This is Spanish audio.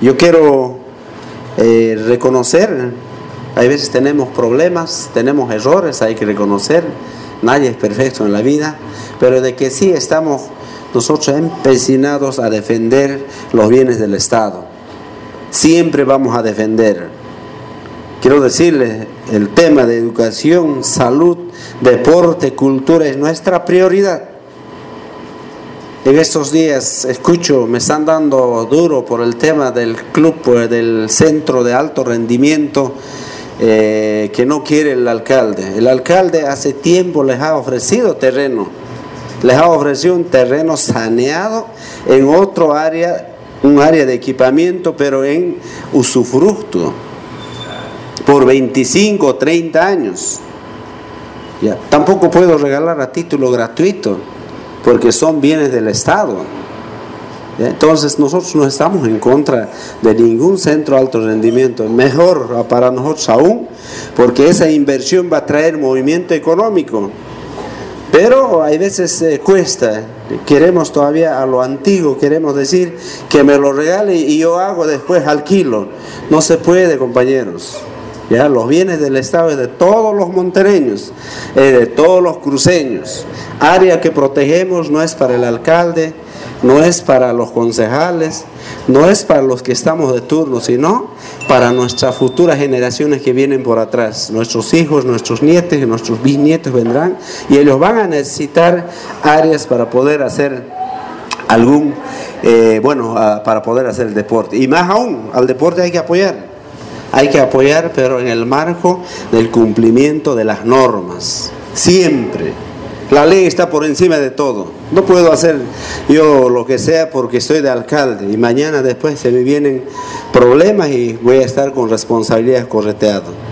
Yo quiero eh, reconocer, hay veces tenemos problemas, tenemos errores, hay que reconocer, nadie es perfecto en la vida, pero de que sí estamos nosotros empecinados a defender los bienes del Estado. Siempre vamos a defender. Quiero decirles, el tema de educación, salud, deporte, cultura es nuestra prioridad. En estos días escucho, me están dando duro por el tema del club, pues, del centro de alto rendimiento eh, que no quiere el alcalde. El alcalde hace tiempo les ha ofrecido terreno, les ha ofrecido un terreno saneado en otro área, un área de equipamiento, pero en usufructo, por 25 o 30 años. Ya. Tampoco puedo regalar a título gratuito porque son bienes del Estado. Entonces nosotros no estamos en contra de ningún centro de alto rendimiento, mejor para nosotros aún, porque esa inversión va a traer movimiento económico. Pero hay veces eh, cuesta, queremos todavía a lo antiguo, queremos decir que me lo regale y yo hago después alquilo. No se puede, compañeros. Ya, los bienes del Estado es de todos los montereños, de todos los cruceños. Área que protegemos no es para el alcalde, no es para los concejales, no es para los que estamos de turno, sino para nuestras futuras generaciones que vienen por atrás. Nuestros hijos, nuestros nietos, nuestros bisnietos vendrán y ellos van a necesitar áreas para poder hacer algún, eh, bueno, para poder hacer el deporte. Y más aún, al deporte hay que apoyar. Hay que apoyar, pero en el marco del cumplimiento de las normas. Siempre. La ley está por encima de todo. No puedo hacer yo lo que sea porque estoy de alcalde y mañana después se me vienen problemas y voy a estar con responsabilidad correteado.